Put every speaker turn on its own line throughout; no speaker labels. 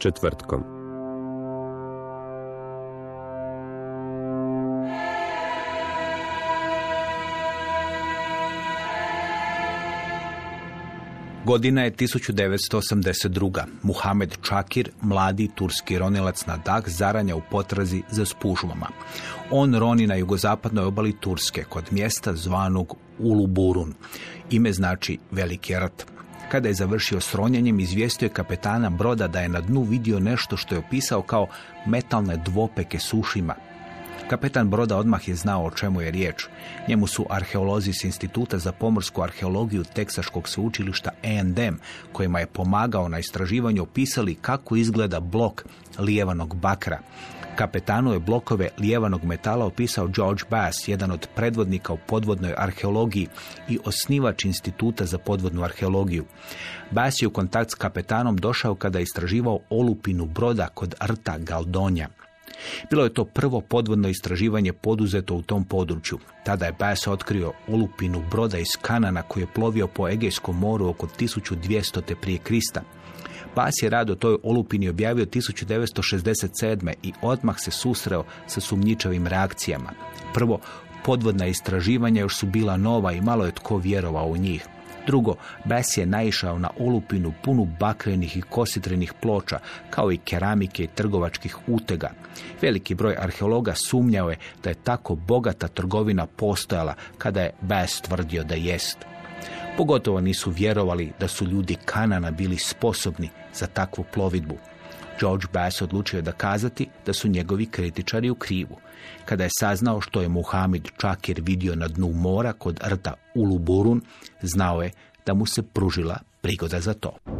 Četvrtkom.
Godina je 1982. Muhamed Čakir, mladi turski ronilac na dah, zaranja u potrazi za spužvama. On roni na jugozapadnoj obali Turske, kod mjesta zvanog Uluburun. Ime znači veliki rat. Kada je završio s ronjenjem, izvijestio je kapetana broda da je na dnu vidio nešto što je opisao kao metalne dvopeke sušima. Kapetan broda odmah je znao o čemu je riječ. Njemu su arheolozi s Instituta za pomorsku arheologiju Teksaškog sveučilišta A&M, kojima je pomagao na istraživanju, opisali kako izgleda blok lijevanog bakra. Kapetanu je blokove lijevanog metala opisao George Bass, jedan od predvodnika u podvodnoj arheologiji i osnivač Instituta za podvodnu arheologiju. Bass je u kontakt s kapetanom došao kada je istraživao olupinu broda kod rta Galdonja. Bilo je to prvo podvodno istraživanje poduzeto u tom području. Tada je Bass otkrio olupinu broda iz Kanana koji je plovio po Egejskom moru oko 1200. prije Krista. Bas je rad o toj olupini objavio 1967. i odmah se susreo sa sumnjičavim reakcijama. Prvo, podvodna istraživanja još su bila nova i malo je tko vjerovao u njih. Drugo, Bass je naišao na olupinu punu bakrenih i kositrenih ploča, kao i keramike i trgovačkih utega. Veliki broj arheologa sumnjao je da je tako bogata trgovina postojala kada je Bass tvrdio da jest. Pogotovo nisu vjerovali da su ljudi Kanana bili sposobni za takvu plovidbu. George Bass odlučio da kazati da su njegovi kritičari u krivu. Kada je saznao što je Muhammed Čakir vidio na dnu mora kod rta Uluburun, znao je da mu se pružila prigoda za to.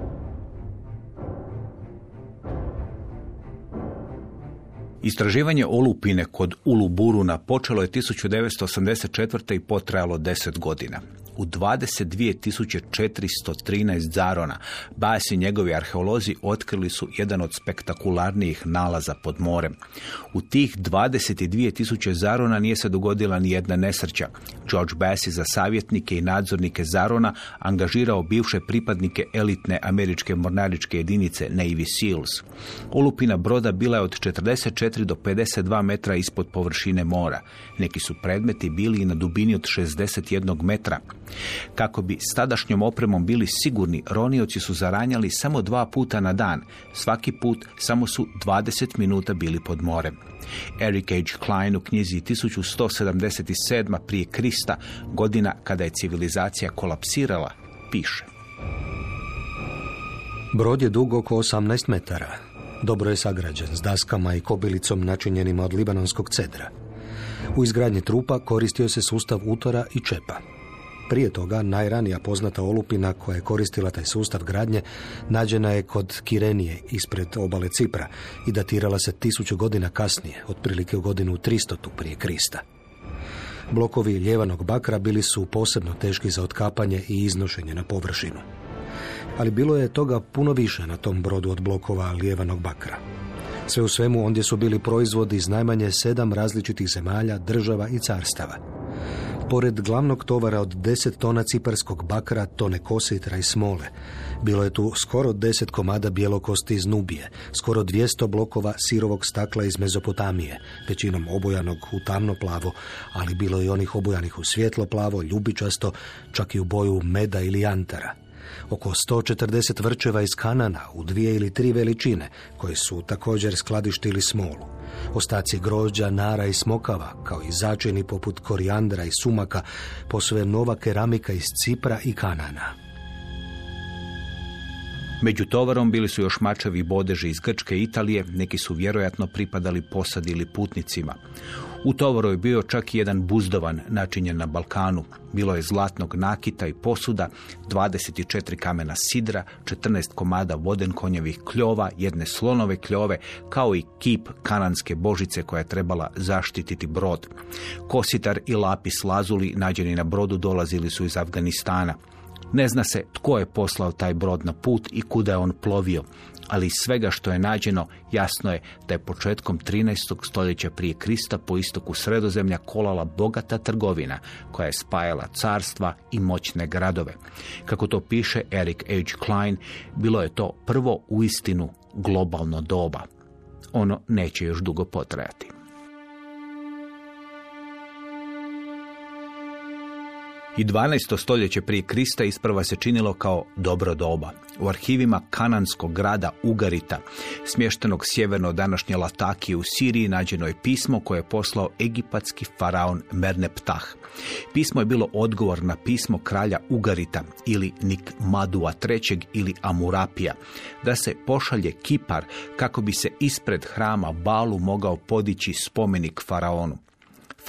Istraživanje olupine kod Uluburuna počelo je 1984. i potrajalo 10 godina. U 22.413 zarona Bajas i njegovi arheolozi otkrili su jedan od spektakularnijih nalaza pod morem. U tih 22.000 zarona nije se dogodila ni jedna nesreća. George Bass je za savjetnike i nadzornike zarona angažirao bivše pripadnike elitne američke mornaričke jedinice Navy Seals. Olupina broda bila je od 44 do 52 metra ispod površine mora. Neki su predmeti bili i na dubini od 61 metra. Kako bi s tadašnjom opremom bili sigurni, ronioci su zaranjali samo dva puta na dan. Svaki put samo su 20 minuta bili pod morem. Eric H. Klein u knjizi 1177. prije Krista, godina kada je civilizacija kolapsirala, piše.
Brod je dug oko 18 metara. Dobro je sagrađen s daskama i kobilicom načinjenima od libanonskog cedra. U izgradnji trupa koristio se sustav utora i čepa. Prije toga najranija poznata olupina koja je koristila taj sustav gradnje nađena je kod Kirenije ispred obale Cipra i datirala se tisuću godina kasnije, otprilike u godinu 300 prije Krista. Blokovi ljevanog bakra bili su posebno teški za otkapanje i iznošenje na površinu. Ali bilo je toga puno više na tom brodu od blokova lijevanog bakra. Sve u svemu ondje su bili proizvodi iz najmanje sedam različitih zemalja, država i carstava. Pored glavnog tovara od 10 tona ciparskog bakra, tone kositra i smole, bilo je tu skoro 10 komada bijelokosti iz Nubije, skoro 200 blokova sirovog stakla iz Mezopotamije, većinom obojanog u tamno plavo, ali bilo je i onih obojanih u svjetlo plavo, ljubičasto, čak i u boju meda ili jantara. Oko 140 vrčeva iz Kanana u dvije ili tri veličine, koji su također skladištili smolu. Ostaci grožđa, nara i smokava, kao i začini poput korijandra i sumaka, posve nova keramika iz Cipra i Kanana.
Među tovarom bili su još mačevi bodeži iz Grčke i Italije, neki su vjerojatno pripadali posadi ili putnicima. U tovoru je bio čak i jedan buzdovan načinjen na Balkanu. Bilo je zlatnog nakita i posuda, 24 kamena sidra, 14 komada vodenkonjevih kljova, jedne slonove kljove, kao i kip kananske božice koja je trebala zaštititi brod. Kositar i lapis lazuli nađeni na brodu dolazili su iz Afganistana. Ne zna se tko je poslao taj brod na put i kuda je on plovio, ali svega što je nađeno jasno je da je početkom 13. stoljeća prije Krista po istoku sredozemlja kolala bogata trgovina koja je spajala carstva i moćne gradove. Kako to piše Eric H. Klein, bilo je to prvo uistinu globalno doba. Ono neće još dugo potrajati. I 12. stoljeće prije Krista isprva se činilo kao dobro doba. U arhivima kananskog grada Ugarita, smještenog sjeverno današnje Latakije u Siriji, nađeno je pismo koje je poslao egipatski faraon Merneptah. Pismo je bilo odgovor na pismo kralja Ugarita ili Nik Madua III ili Amurapija, da se pošalje kipar kako bi se ispred hrama Balu mogao podići spomenik faraonu.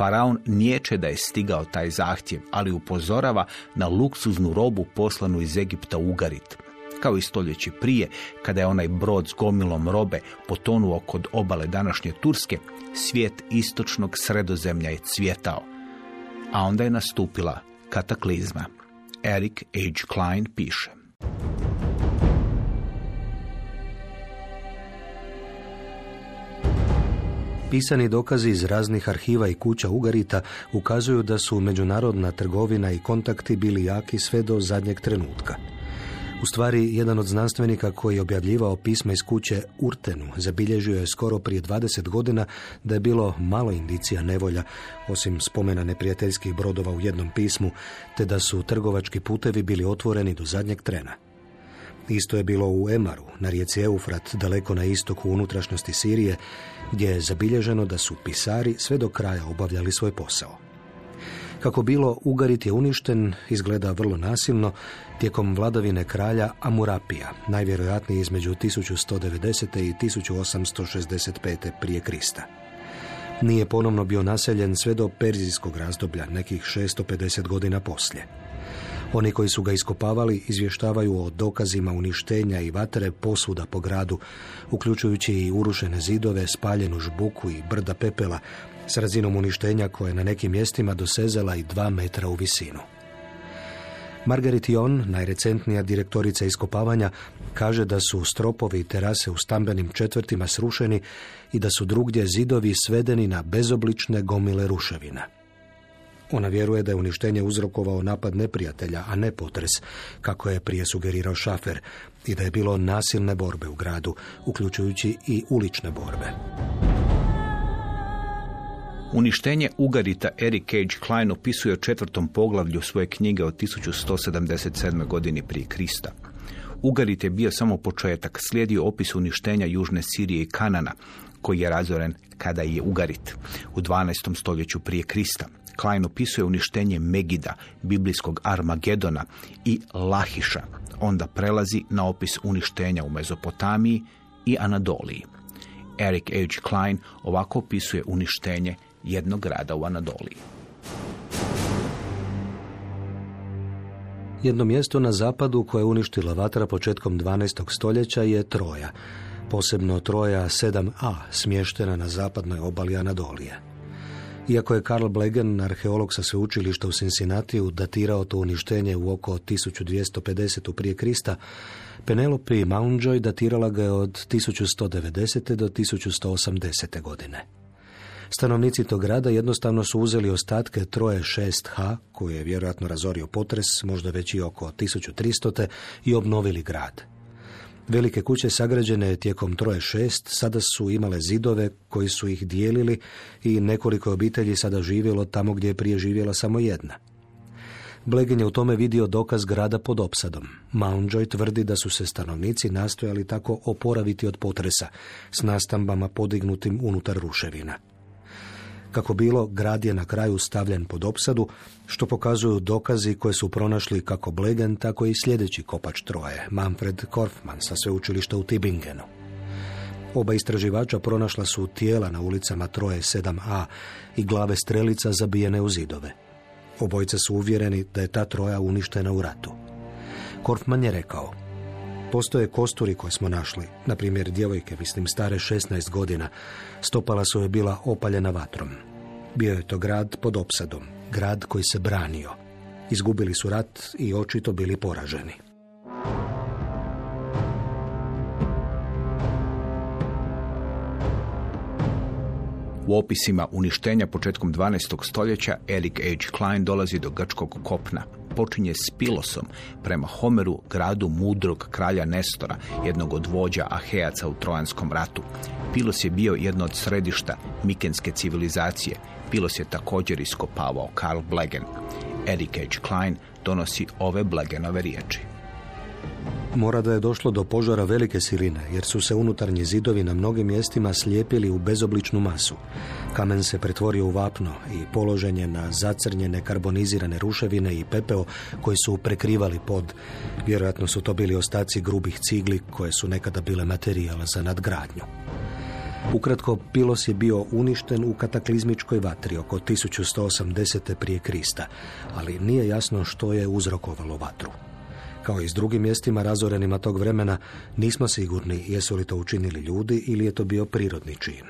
Faraon niječe da je stigao taj zahtjev, ali upozorava na luksuznu robu poslanu iz Egipta Ugarit. Kao i stoljeće prije, kada je onaj brod s gomilom robe potonuo kod obale današnje Turske, svijet istočnog sredozemlja je cvjetao. A onda je nastupila kataklizma. Eric H. Klein piše.
Pisani dokazi iz raznih arhiva i kuća Ugarita ukazuju da su međunarodna trgovina i kontakti bili jaki sve do zadnjeg trenutka. U stvari, jedan od znanstvenika koji je objavljivao pisma iz kuće Urtenu zabilježio je skoro prije 20 godina da je bilo malo indicija nevolja, osim spomena neprijateljskih brodova u jednom pismu, te da su trgovački putevi bili otvoreni do zadnjeg trena. Isto je bilo u Emaru, na rijeci Eufrat, daleko na istoku unutrašnjosti Sirije, gdje je zabilježeno da su pisari sve do kraja obavljali svoj posao. Kako bilo, Ugarit je uništen, izgleda vrlo nasilno, tijekom vladavine kralja Amurapija, najvjerojatnije između 1190. i 1865. prije Krista. Nije ponovno bio naseljen sve do perzijskog razdoblja, nekih 650 godina poslije. Oni koji su ga iskopavali izvještavaju o dokazima uništenja i vatre posuda po gradu, uključujući i urušene zidove, spaljenu žbuku i brda pepela s razinom uništenja koja je na nekim mjestima dosezala i dva metra u visinu. Margaret Jon, najrecentnija direktorica iskopavanja, kaže da su stropovi i terase u stambenim četvrtima srušeni i da su drugdje zidovi svedeni na bezoblične gomile ruševina. Ona vjeruje da je uništenje uzrokovao napad neprijatelja, a ne potres, kako je prije sugerirao Šafer, i da je bilo nasilne borbe u gradu, uključujući i ulične borbe.
Uništenje Ugarita Eric Cage Klein opisuje u četvrtom poglavlju svoje knjige od 1177. godini prije Krista. Ugarit je bio samo početak, slijedio opis uništenja Južne Sirije i Kanana, koji je razoren kada je Ugarit u 12. stoljeću prije Krista. Klein opisuje uništenje Megida, biblijskog Armagedona i Lahiša. Onda prelazi na opis uništenja u Mezopotamiji i Anadoliji. Eric H. Klein ovako opisuje uništenje jednog grada u Anadoliji.
Jedno mjesto na zapadu koje je uništila vatra početkom 12. stoljeća je Troja, posebno Troja 7a, smještena na zapadnoj obali Anadolije. Iako je Karl Blegen, arheolog sa sveučilišta u Cincinnatiju, datirao to uništenje u oko 1250. prije Krista, Penelope Mountjoy datirala ga je od 1190. do 1180. godine. Stanovnici tog grada jednostavno su uzeli ostatke troje 6H, koje je vjerojatno razorio potres, možda već i oko 1300. i obnovili grad. Velike kuće sagrađene tijekom troje šest sada su imale zidove koji su ih dijelili i nekoliko obitelji sada živjelo tamo gdje je prije živjela samo jedna. Blegen je u tome vidio dokaz grada pod opsadom. Mountjoy tvrdi da su se stanovnici nastojali tako oporaviti od potresa s nastambama podignutim unutar ruševina. Kako bilo, grad je na kraju stavljen pod opsadu, što pokazuju dokazi koje su pronašli kako Blegen, tako i sljedeći kopač troje, Manfred Korfman sa sveučilišta u Tibingenu. Oba istraživača pronašla su tijela na ulicama Troje 7a i glave strelica zabijene u zidove. Obojice su uvjereni da je ta troja uništena u ratu. Korfman je rekao, Postoje kosturi koje smo našli, na primjer djevojke, mislim stare 16 godina, stopala su je bila opaljena vatrom. Bio je to grad pod opsadom, grad koji se branio. Izgubili su rat i očito bili poraženi.
U opisima uništenja početkom 12. stoljeća Eric H. Klein dolazi do grčkog kopna. Počinje s Pilosom prema Homeru, gradu mudrog kralja Nestora, jednog od vođa Ahejaca u Trojanskom ratu. Pilos je bio jedno od središta mikenske civilizacije. Pilos je također iskopavao Karl Blegen. Eric H. Klein donosi ove Blegenove riječi.
Mora da je došlo do požara velike siline, jer su se unutarnji zidovi na mnogim mjestima slijepili u bezobličnu masu. Kamen se pretvorio u vapno i položen je na zacrnjene karbonizirane ruševine i pepeo koji su prekrivali pod. Vjerojatno su to bili ostaci grubih cigli koje su nekada bile materijal za nadgradnju. Ukratko, Pilos je bio uništen u kataklizmičkoj vatri oko 1180. prije Krista, ali nije jasno što je uzrokovalo vatru. Kao i s drugim mjestima razorenima tog vremena, nismo sigurni jesu li to učinili ljudi ili je to bio prirodni čin.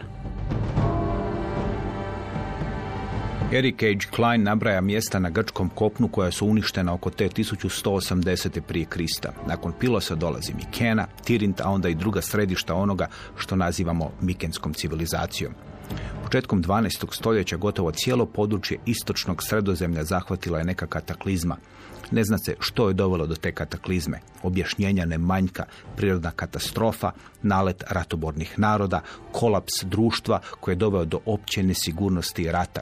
Eric H. Klein nabraja mjesta na grčkom kopnu koja su uništena oko te 1180. prije Krista. Nakon Pilosa dolazi Mikena, Tirint, a onda i druga središta onoga što nazivamo Mikenskom civilizacijom. Početkom 12. stoljeća gotovo cijelo područje istočnog sredozemlja zahvatila je neka kataklizma. Ne zna se što je dovelo do te kataklizme. Objašnjenja ne manjka, prirodna katastrofa, nalet ratobornih naroda, kolaps društva koji je doveo do opće nesigurnosti rata.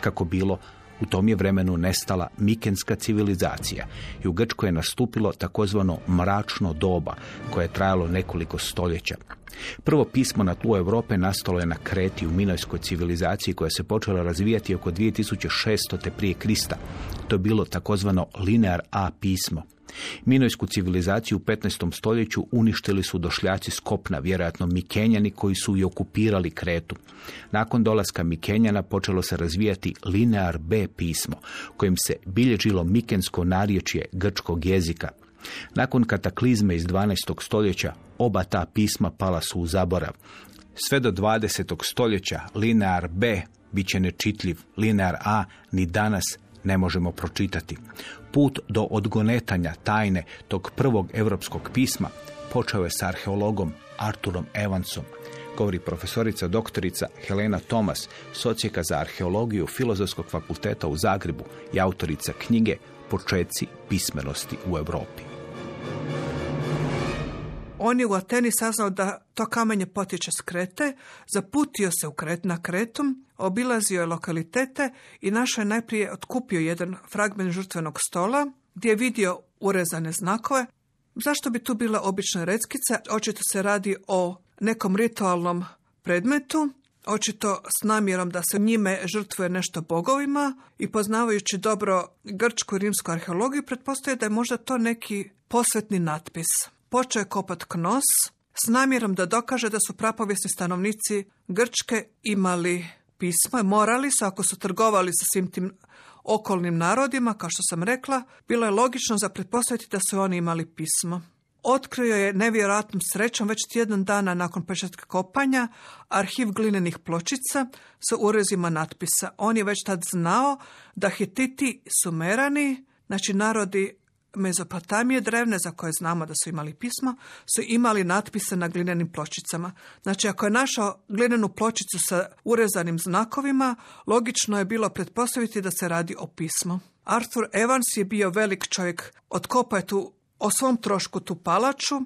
Kako bilo, u tom je vremenu nestala mikenska civilizacija i u Grčkoj je nastupilo takozvano mračno doba koje je trajalo nekoliko stoljeća. Prvo pismo na tlu Europe nastalo je na Kreti u Minojskoj civilizaciji koja se počela razvijati oko 2600. te prije Krista. To je bilo takozvano linear A pismo. Minojsku civilizaciju u 15. stoljeću uništili su došljaci s kopna, vjerojatno Mikenjani koji su i okupirali Kretu. Nakon dolaska Mikenjana počelo se razvijati linear B pismo, kojim se bilježilo mikensko narječje grčkog jezika. Nakon kataklizme iz 12. stoljeća oba ta pisma pala su u zaborav. Sve do 20. stoljeća linear B bit će nečitljiv, linear A ni danas ne možemo pročitati. Put do odgonetanja tajne tog prvog europskog pisma počeo je s arheologom Arturom Evansom, govori profesorica doktorica Helena Thomas, socijeka za arheologiju Filozofskog fakulteta u Zagrebu i autorica knjige Počeci pismenosti u Europi.
On je u Ateni saznao da to kamenje potječe s Krete, zaputio se u Kret na Kretom, obilazio je lokalitete i našao je najprije otkupio jedan fragment žrtvenog stola gdje je vidio urezane znakove. Zašto bi tu bila obična reckica? Očito se radi o nekom ritualnom predmetu, očito s namjerom da se njime žrtvuje nešto bogovima i poznavajući dobro grčku i rimsku arheologiju, pretpostavlja da je možda to neki posvetni natpis. Počeo je kopat knos s namjerom da dokaže da su prapovjesni stanovnici Grčke imali pismo, morali su ako su trgovali sa svim tim okolnim narodima, kao što sam rekla, bilo je logično za pretpostaviti da su oni imali pismo. Otkrio je nevjerojatnom srećom već tjedan dana nakon početka kopanja arhiv glinenih pločica sa urezima natpisa. On je već tad znao da Hititi Sumerani, znači narodi Mezopotamije drevne, za koje znamo da su imali pismo, su imali natpise na glinenim pločicama. Znači, ako je našao glinenu pločicu sa urezanim znakovima, logično je bilo pretpostaviti da se radi o pismu. Arthur Evans je bio velik čovjek, otkopao je tu o svom trošku tu palaču,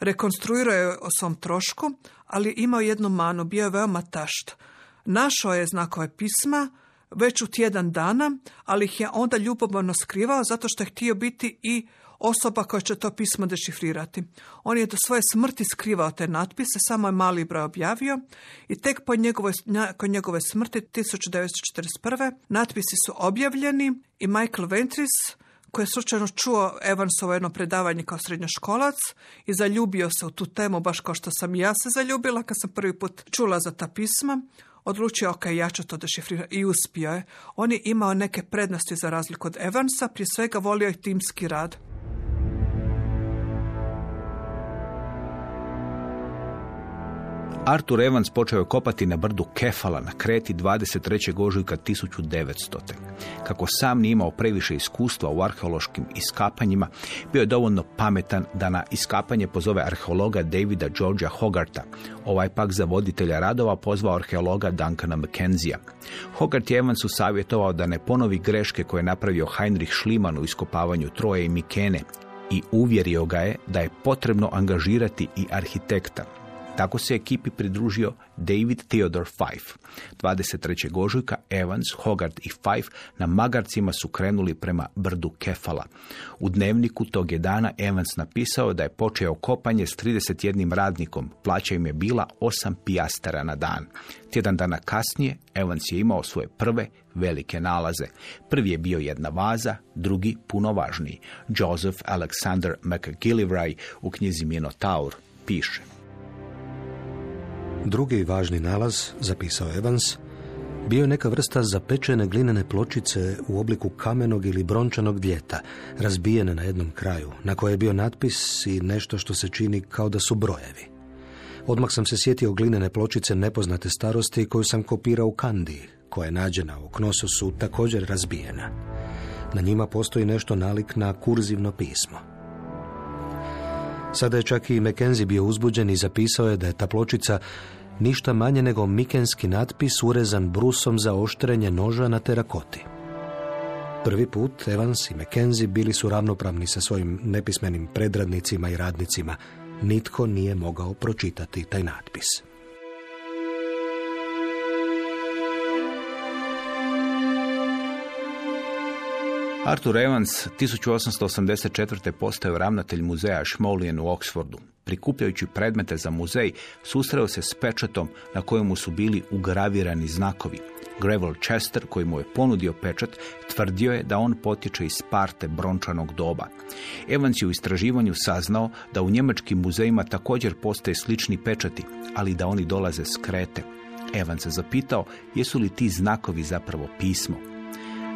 rekonstruirao je o svom trošku, ali imao jednu manu, bio je veoma tašt. Našao je znakove pisma, već u tjedan dana, ali ih je onda ljubomorno skrivao zato što je htio biti i osoba koja će to pismo dešifrirati. On je do svoje smrti skrivao te natpise, samo je mali broj objavio i tek po njegovoj, nakon njegove smrti 1941. natpisi su objavljeni i Michael Ventris koji je slučajno čuo Evansovo jedno predavanje kao srednjoškolac i zaljubio se u tu temu, baš kao što sam i ja se zaljubila kad sam prvi put čula za ta pisma, odlučio, ok, ja ću to dešifrirati i uspio je. On je imao neke prednosti za razliku od Evansa, prije svega volio je timski rad.
Arthur Evans počeo je kopati na brdu Kefala na Kreti 23. ožujka 1900. Kako sam nije imao previše iskustva u arheološkim iskapanjima, bio je dovoljno pametan da na iskapanje pozove arheologa Davida Georgia Hogarta. Ovaj pak za voditelja radova pozvao arheologa Duncana McKenzija. Hogart je Evansu savjetovao da ne ponovi greške koje je napravio Heinrich Schliemann u iskopavanju Troje i Mikene i uvjerio ga je da je potrebno angažirati i arhitekta. Tako se ekipi pridružio David Theodore Fife. 23. ožujka Evans, Hogarth i Fife na magarcima su krenuli prema brdu Kefala. U dnevniku tog je dana Evans napisao da je počeo kopanje s 31 radnikom. Plaća im je bila 8 pijastara na dan. Tjedan dana kasnije Evans je imao svoje prve velike nalaze. Prvi je bio jedna vaza, drugi puno važniji. Joseph Alexander McGillivray u knjizi Minotaur piše.
Drugi važni nalaz, zapisao Evans, bio je neka vrsta zapečene glinene pločice u obliku kamenog ili brončanog vjeta, razbijene na jednom kraju, na kojoj je bio natpis i nešto što se čini kao da su brojevi. Odmah sam se sjetio glinene pločice nepoznate starosti koju sam kopirao u Kandiji, koja je nađena u Knososu također razbijena. Na njima postoji nešto nalik na kurzivno pismo. Sada je čak i Mackenzie bio uzbuđen i zapisao je da je ta pločica ništa manje nego mikenski natpis urezan brusom za oštrenje noža na terakoti. Prvi put Evans i Mackenzie bili su ravnopravni sa svojim nepismenim predradnicima i radnicima. Nitko nije mogao pročitati taj natpis.
Arthur Evans 1884. postao ravnatelj muzeja Schmolien u Oxfordu. Prikupljajući predmete za muzej, susreo se s pečatom na kojemu su bili ugravirani znakovi. Gravel Chester, koji mu je ponudio pečat, tvrdio je da on potječe iz Sparte brončanog doba. Evans je u istraživanju saznao da u njemačkim muzejima također postoje slični pečati, ali da oni dolaze s Krete. Evans se zapitao jesu li ti znakovi zapravo pismo.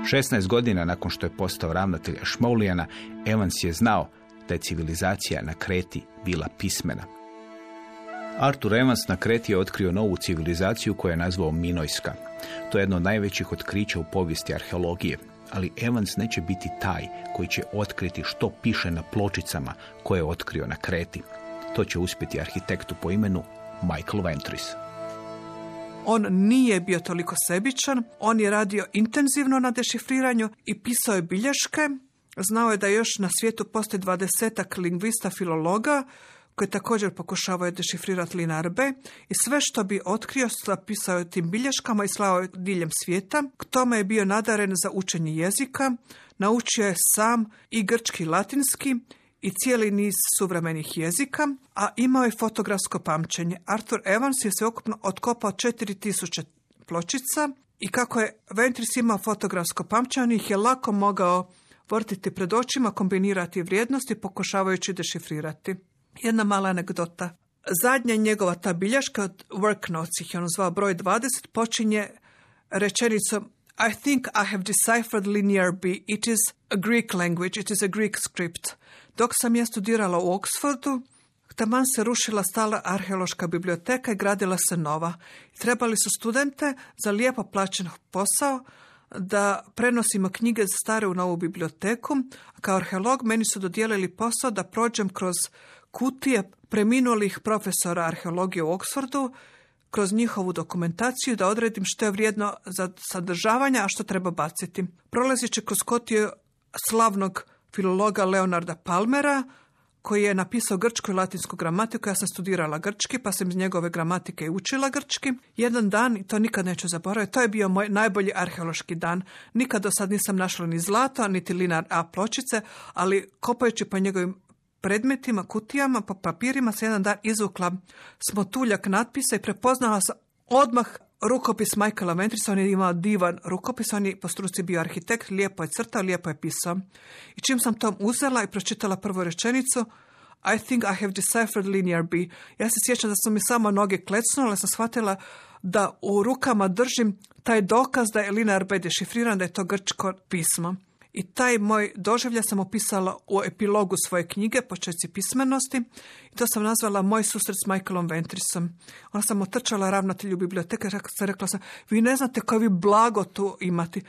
16 godina nakon što je postao ravnatelj Šmoulijana, Evans je znao da je civilizacija na Kreti bila pismena. Arthur Evans na Kreti je otkrio novu civilizaciju koju je nazvao Minojska. To je jedno od najvećih otkrića u povijesti arheologije, ali Evans neće biti taj koji će otkriti što piše na pločicama koje je otkrio na Kreti. To će uspjeti arhitektu po imenu Michael Ventris.
On nije bio toliko sebičan, on je radio intenzivno na dešifriranju i pisao je bilješke. Znao je da još na svijetu postoji dvadesetak lingvista filologa koji također pokušavaju dešifrirati linarbe i sve što bi otkrio pisao je tim bilješkama i slao je diljem svijeta. K tome je bio nadaren za učenje jezika, naučio je sam i grčki i latinski i cijeli niz suvremenih jezika, a imao je fotografsko pamćenje. Arthur Evans je sveukupno otkopao 4000 pločica i kako je Ventris imao fotografsko pamćenje, on ih je lako mogao vrtiti pred očima, kombinirati vrijednosti, pokušavajući dešifrirati. Jedna mala anegdota. Zadnja njegova ta bilješka od Work Notes, ih je on zvao broj 20, počinje rečenicom I think I have deciphered linear B. It is a Greek language. It is a Greek script. Dok sam ja studirala u Oxfordu, taman se rušila stala arheološka biblioteka i gradila se nova. Trebali su studente za lijepo plaćen posao da prenosimo knjige stare u novu biblioteku. Kao arheolog meni su dodijelili posao da prođem kroz kutije preminulih profesora arheologije u Oxfordu, kroz njihovu dokumentaciju da odredim što je vrijedno za sadržavanje, a što treba baciti. Prolazit će kroz kutije slavnog filologa Leonarda Palmera, koji je napisao grčku i latinsku gramatiku. Ja sam studirala grčki, pa sam iz njegove gramatike učila grčki. Jedan dan, i to nikad neću zaboraviti, to je bio moj najbolji arheološki dan. Nikad do sad nisam našla ni zlato, niti linar A pločice, ali kopajući po njegovim predmetima, kutijama, po papirima se jedan dan izvukla smotuljak natpisa i prepoznala sam odmah rukopis Michaela Ventrisa, on je imao divan rukopis, on je po struci bio arhitekt, lijepo je crtao, lijepo je pisao. I čim sam tom uzela i pročitala prvu rečenicu, I think I have deciphered linear B. Ja se sjećam da su mi samo noge klecnule, sam shvatila da u rukama držim taj dokaz da je linear B dešifriran, da je to grčko pismo. I taj moj doživlja sam opisala u epilogu svoje knjige Početci pismenosti i to sam nazvala Moj susret s Michaelom Ventrisom. Ona sam otrčala ravnatelju biblioteke i rekla sam, vi ne znate koji vi blago tu imati.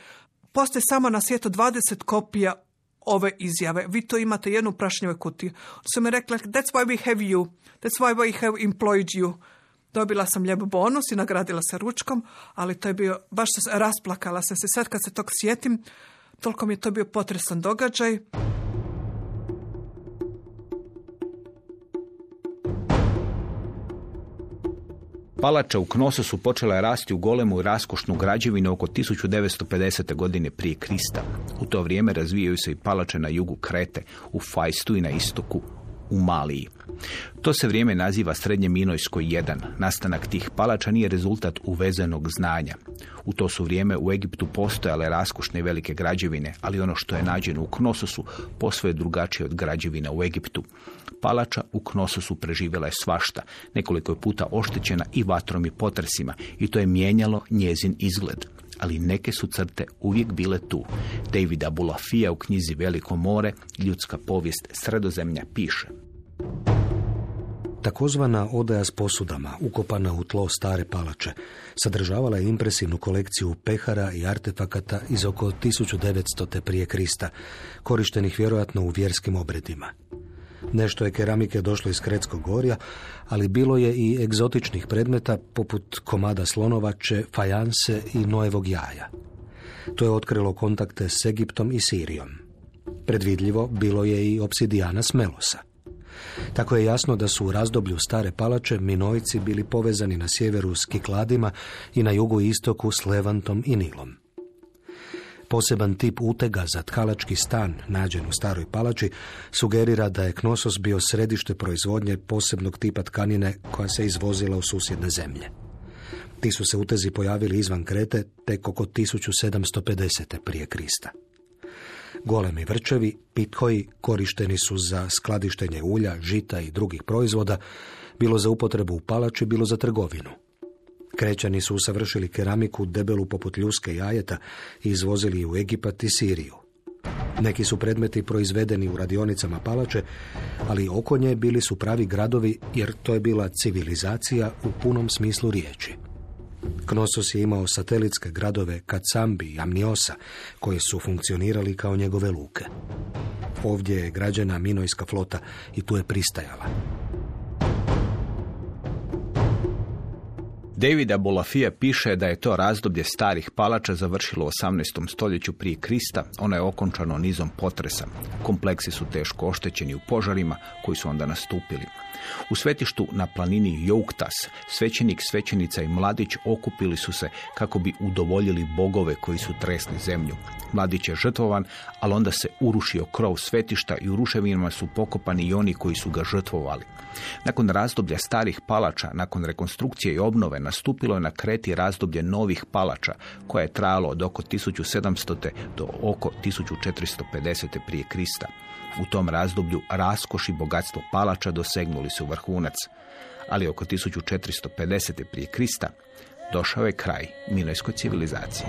Postoji samo na svijetu 20 kopija ove izjave. Vi to imate jednu prašnjove kutiju. Su mi rekla, that's why we have you. That's why we have employed you. Dobila sam lijep bonus i nagradila se ručkom, ali to je bio, baš se rasplakala sam se. Sad kad se tog sjetim, Toliko mi je to bio potresan događaj.
Palača u Knososu počela je rasti u golemu i raskošnu građevinu oko 1950. godine prije Krista. U to vrijeme razvijaju se i palače na jugu Krete, u Fajstu i na istoku u Maliji. To se vrijeme naziva Srednje Minojsko 1. Nastanak tih palača nije rezultat uvezenog znanja. U to su vrijeme u Egiptu postojale raskošne velike građevine, ali ono što je nađeno u Knososu posve je drugačije od građevina u Egiptu. Palača u Knososu preživjela je svašta, nekoliko je puta oštećena i vatrom i potresima i to je mijenjalo njezin izgled ali neke su crte uvijek bile tu. Davida Bulafija u knjizi Veliko more, ljudska povijest sredozemlja piše.
Takozvana odaja s posudama, ukopana u tlo stare palače, sadržavala je impresivnu kolekciju pehara i artefakata iz oko 1900. prije Krista, korištenih vjerojatno u vjerskim obredima. Nešto je keramike došlo iz Kretskog gorja, ali bilo je i egzotičnih predmeta poput komada slonovače, fajanse i nojevog jaja. To je otkrilo kontakte s Egiptom i Sirijom. Predvidljivo bilo je i obsidijana Smelosa. Tako je jasno da su u razdoblju stare palače Minojci bili povezani na sjeveru s Kikladima i na jugu i istoku s Levantom i Nilom. Poseban tip utega za tkalački stan nađen u staroj palači sugerira da je Knosos bio središte proizvodnje posebnog tipa tkanine koja se izvozila u susjedne zemlje. Ti su se utezi pojavili izvan Krete tek oko 1750. prije Krista. Golemi vrčevi, pithoji, korišteni su za skladištenje ulja, žita i drugih proizvoda, bilo za upotrebu u palači, bilo za trgovinu. Krećani su usavršili keramiku debelu poput ljuske jajeta i izvozili u Egipat i Siriju. Neki su predmeti proizvedeni u radionicama palače, ali oko nje bili su pravi gradovi jer to je bila civilizacija u punom smislu riječi. Knosos je imao satelitske gradove Kacambi i Amniosa, koji su funkcionirali kao njegove luke. Ovdje je građena Minojska flota i tu je pristajala.
Davida Bolafija piše da je to razdoblje starih palača završilo u 18. stoljeću prije Krista. Ono je okončano nizom potresa. Kompleksi su teško oštećeni u požarima koji su onda nastupili. U svetištu na planini Jouktas svećenik, svećenica i mladić okupili su se kako bi udovoljili bogove koji su tresli zemlju. Mladić je žrtvovan, ali onda se urušio krov svetišta i u ruševinama su pokopani i oni koji su ga žrtvovali. Nakon razdoblja starih palača, nakon rekonstrukcije i obnove, nastupilo je na Kreti razdoblje novih palača, koje je trajalo od oko 1700. do oko 1450. prije Krista. U tom razdoblju raskoš i bogatstvo palača dosegnuli su vrhunac, ali oko 1450. prije Krista došao je kraj minojskoj civilizaciji.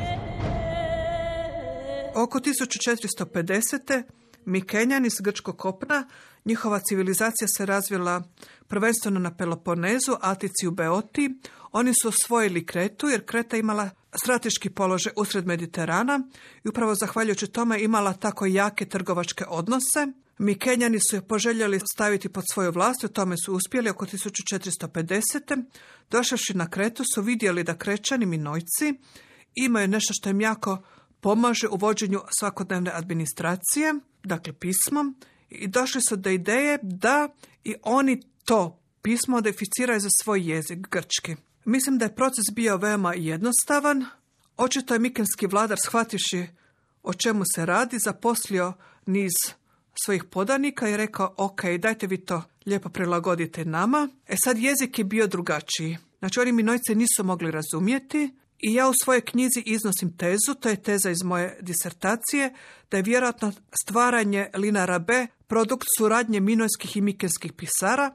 Oko 1450. Mikenjani s grčkog kopna, njihova civilizacija se razvila prvenstveno na Peloponezu, Atici u Beoti. Oni su osvojili Kretu jer Kreta imala strateški položaj usred Mediterana i upravo zahvaljujući tome imala tako jake trgovačke odnose. Mikenjani su je poželjeli staviti pod svoju vlast, u tome su uspjeli oko 1450. Došavši na Kretu su vidjeli da krećani minojci imaju nešto što im jako pomaže u vođenju svakodnevne administracije, dakle pismom, i došli su do ideje da i oni to pismo modificiraju za svoj jezik, grčki. Mislim da je proces bio veoma jednostavan. Očito je mikenski vladar shvativši o čemu se radi, zaposlio niz svojih podanika i rekao, ok, dajte vi to lijepo prilagodite nama. E sad jezik je bio drugačiji. Znači oni minojce nisu mogli razumjeti i ja u svojoj knjizi iznosim tezu, to je teza iz moje disertacije, da je vjerojatno stvaranje Linara B produkt suradnje minojskih i mikenskih pisara,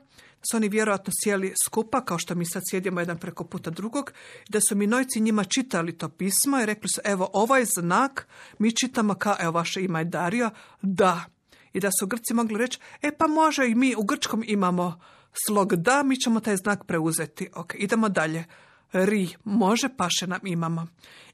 su oni vjerojatno sjeli skupa, kao što mi sad sjedimo jedan preko puta drugog, da su minojci njima čitali to pismo i rekli su, evo, ovaj znak mi čitamo kao, evo, vaše ima je Dario, da. I da su Grci mogli reći, e pa može i mi u grčkom imamo slog da, mi ćemo taj znak preuzeti. Ok, idemo dalje. Ri, može, paše nam imamo.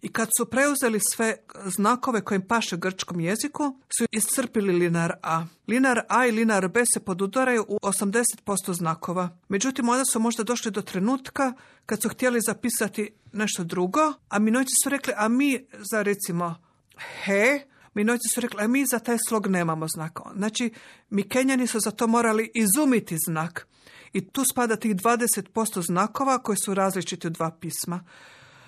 I kad su preuzeli sve znakove kojim paše grčkom jeziku, su iscrpili linar A. Linar A i linar B se podudaraju u 80% znakova. Međutim, onda su možda došli do trenutka kad su htjeli zapisati nešto drugo, a minojci su rekli, a mi za recimo he, minojci su rekli, a mi za taj slog nemamo znaka. Znači, Mikenjani su za to morali izumiti znak. I tu spada tih 20% znakova koji su različiti u dva pisma.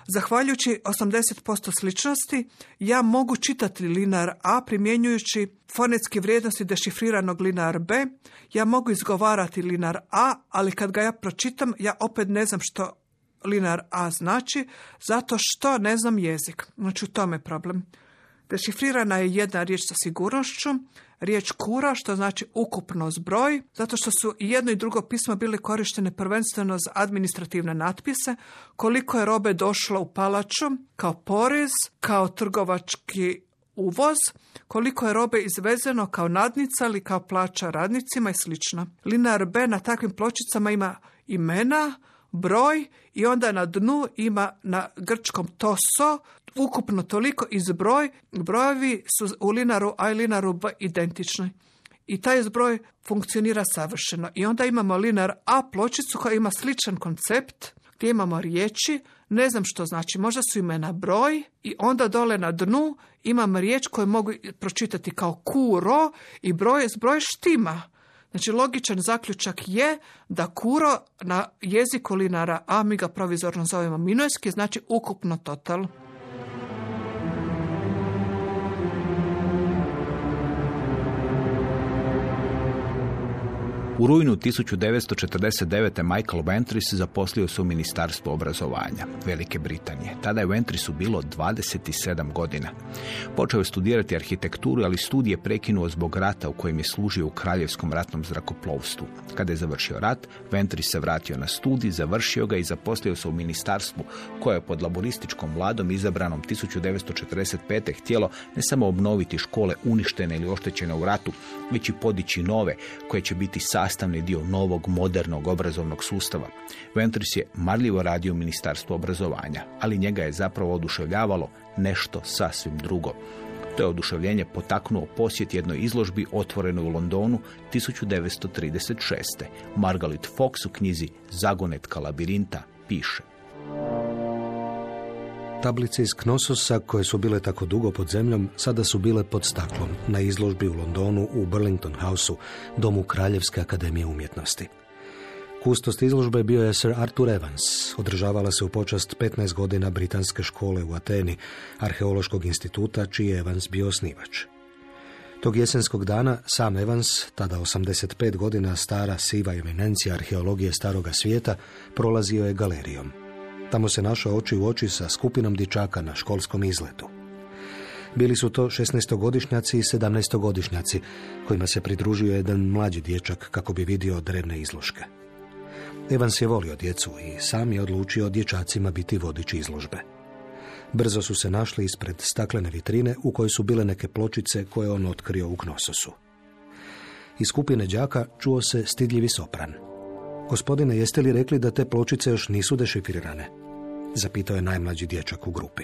Zahvaljujući 80% sličnosti, ja mogu čitati linar A primjenjujući fonetske vrijednosti dešifriranog linar B. Ja mogu izgovarati linar A, ali kad ga ja pročitam, ja opet ne znam što linar A znači, zato što ne znam jezik. Znači u tome problem. Dešifrirana je jedna riječ sa sigurnošću, riječ kura, što znači ukupno zbroj, zato što su i jedno i drugo pismo bili korištene prvenstveno za administrativne natpise, koliko je robe došlo u palaču kao porez, kao trgovački uvoz, koliko je robe izvezeno kao nadnica ili kao plaća radnicima i slično. Linar B na takvim pločicama ima imena, broj i onda na dnu ima na grčkom toso ukupno toliko iz broj. Brojevi su u linaru A i linaru B identični. I taj zbroj funkcionira savršeno. I onda imamo linar A pločicu koja ima sličan koncept gdje imamo riječi, ne znam što znači, možda su imena broj i onda dole na dnu imam riječ koju mogu pročitati kao kuro i broj, zbroj štima. Znači, logičan zaključak je da kuro na jeziku linara A, mi ga provizorno zovemo minojski, znači ukupno total.
U rujnu 1949. Michael Ventris zaposlio se u Ministarstvu obrazovanja Velike Britanije. Tada je Ventrisu bilo 27 godina. Počeo je studirati arhitekturu, ali studije prekinuo zbog rata u kojem je služio u Kraljevskom ratnom zrakoplovstvu. Kada je završio rat, Ventris se vratio na studij, završio ga i zaposlio se u ministarstvu koje je pod laborističkom vladom izabranom 1945. htjelo ne samo obnoviti škole uništene ili oštećene u ratu, već i podići nove koje će biti sa sastavni dio novog modernog obrazovnog sustava. Ventris je marljivo radio u Ministarstvu obrazovanja, ali njega je zapravo oduševljavalo nešto sasvim drugo. To je oduševljenje potaknuo posjet jednoj izložbi otvorenoj u Londonu 1936. Margaret Fox u knjizi Zagonetka labirinta piše.
Tablice iz Knososa, koje su bile tako dugo pod zemljom, sada su bile pod staklom na izložbi u Londonu u Burlington Houseu, domu Kraljevske akademije umjetnosti. Kustost izložbe bio je Sir Arthur Evans. Održavala se u počast 15 godina Britanske škole u Ateni, arheološkog instituta, čiji je Evans bio osnivač. Tog jesenskog dana sam Evans, tada 85 godina stara siva eminencija arheologije staroga svijeta, prolazio je galerijom. Tamo se našao oči u oči sa skupinom dičaka na školskom izletu. Bili su to 16-godišnjaci i 17-godišnjaci, kojima se pridružio jedan mlađi dječak kako bi vidio drevne izložke. Evans je volio djecu i sam je odlučio dječacima biti vodiči izložbe. Brzo su se našli ispred staklene vitrine u kojoj su bile neke pločice koje on otkrio u Knososu. Iz skupine đaka čuo se stidljivi sopran. Gospodine, jeste li rekli da te pločice još nisu dešifrirane? Zapitao je najmlađi dječak u grupi.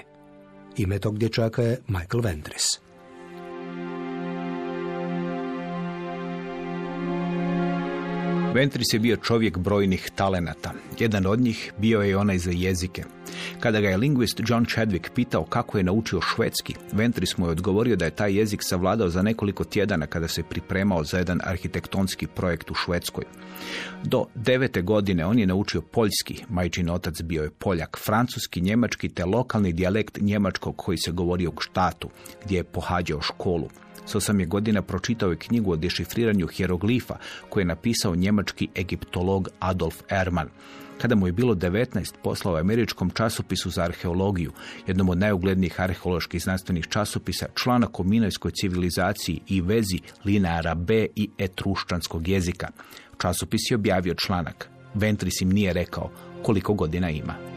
Ime tog dječaka je Michael Ventris.
Ventris je bio čovjek brojnih talenata. Jedan od njih bio je onaj za jezike. Kada ga je lingvist John Chadwick pitao kako je naučio švedski, Ventris mu je odgovorio da je taj jezik savladao za nekoliko tjedana kada se pripremao za jedan arhitektonski projekt u Švedskoj. Do devete godine on je naučio poljski, majčin otac bio je Poljak, francuski, njemački te lokalni dijalekt njemačkog koji se govori u štatu, gdje je pohađao školu. S osam je godina pročitao je knjigu o dešifriranju hieroglifa koju je napisao njemački egiptolog Adolf Erman. Kada mu je bilo 19, poslao je američkom časopisu za arheologiju, jednom od najuglednijih arheoloških znanstvenih časopisa, članak o minojskoj civilizaciji i vezi lineara B i etruščanskog jezika. Časopis je objavio članak. Ventris im nije rekao koliko godina ima.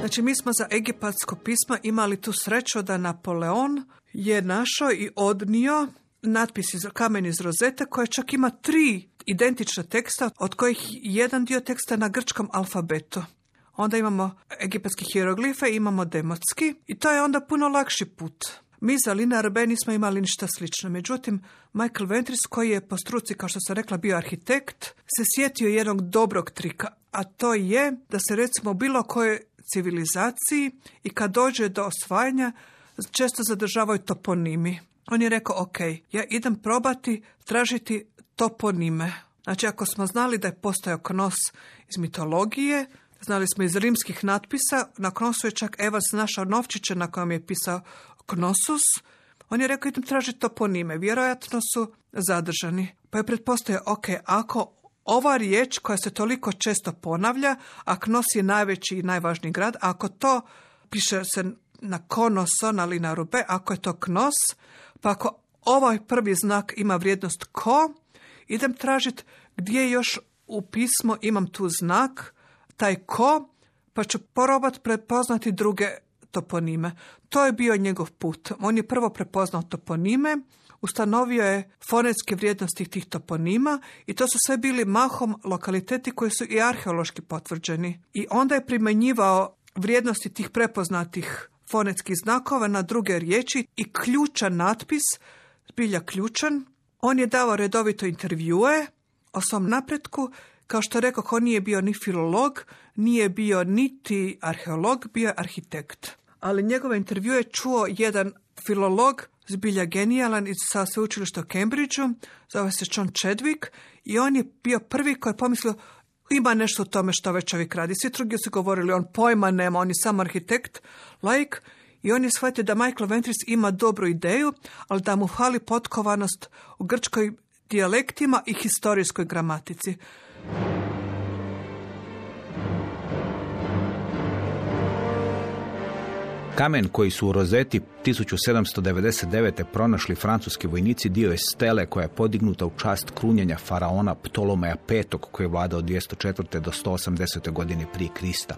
Znači, mi smo za egipatsko pismo imali tu sreću da Napoleon je našao i odnio natpis iz kamen iz rozete koje čak ima tri identična teksta, od kojih jedan dio teksta na grčkom alfabetu. Onda imamo egipatski hieroglife, imamo demotski i to je onda puno lakši put. Mi za Linear B nismo imali ništa slično. Međutim, Michael Ventris, koji je po struci, kao što sam rekla, bio arhitekt, se sjetio jednog dobrog trika, a to je da se recimo bilo kojoj civilizaciji i kad dođe do osvajanja, često zadržavaju toponimi. On je rekao, ok, ja idem probati tražiti toponime. Znači, ako smo znali da je postojao knos iz mitologije, znali smo iz rimskih natpisa, na knosu je čak Evans našao novčiće na kojem je pisao Knosus, on je rekao idem tražiti toponime, vjerojatno su zadržani. Pa je pretpostavio, ok, ako ova riječ koja se toliko često ponavlja, a Knos je najveći i najvažniji grad, ako to piše se na konoso, na linaru B, ako je to Knos, pa ako ovaj prvi znak ima vrijednost ko, idem tražiti gdje još u pismo imam tu znak, taj ko, pa ću probat prepoznati druge toponime. To je bio njegov put. On je prvo prepoznao toponime, ustanovio je fonetske vrijednosti tih toponima i to su sve bili mahom lokaliteti koji su i arheološki potvrđeni. I onda je primjenjivao vrijednosti tih prepoznatih fonetskih znakova na druge riječi i ključan natpis, zbilja ključan. On je dao redovito intervjue o svom napretku, kao što rekao, on nije bio ni filolog, nije bio niti arheolog, bio je arhitekt. Ali njegove intervjue čuo jedan filolog, zbilja genijalan iz sa sveučilišta u Cambridgeu, zove se John Chadwick i on je bio prvi koji je pomislio ima nešto u tome što ovaj čovjek radi. Svi drugi su govorili, on pojma nema, on je samo arhitekt, laik, i on je shvatio da Michael Ventris ima dobru ideju, ali da mu fali potkovanost u grčkoj dijalektima i historijskoj gramatici.
Kamen koji su u Rozeti 1799. pronašli francuski vojnici dio je stele koja je podignuta u čast krunjenja faraona Ptolomeja V. koji je vladao 204. do 180. godine prije Krista.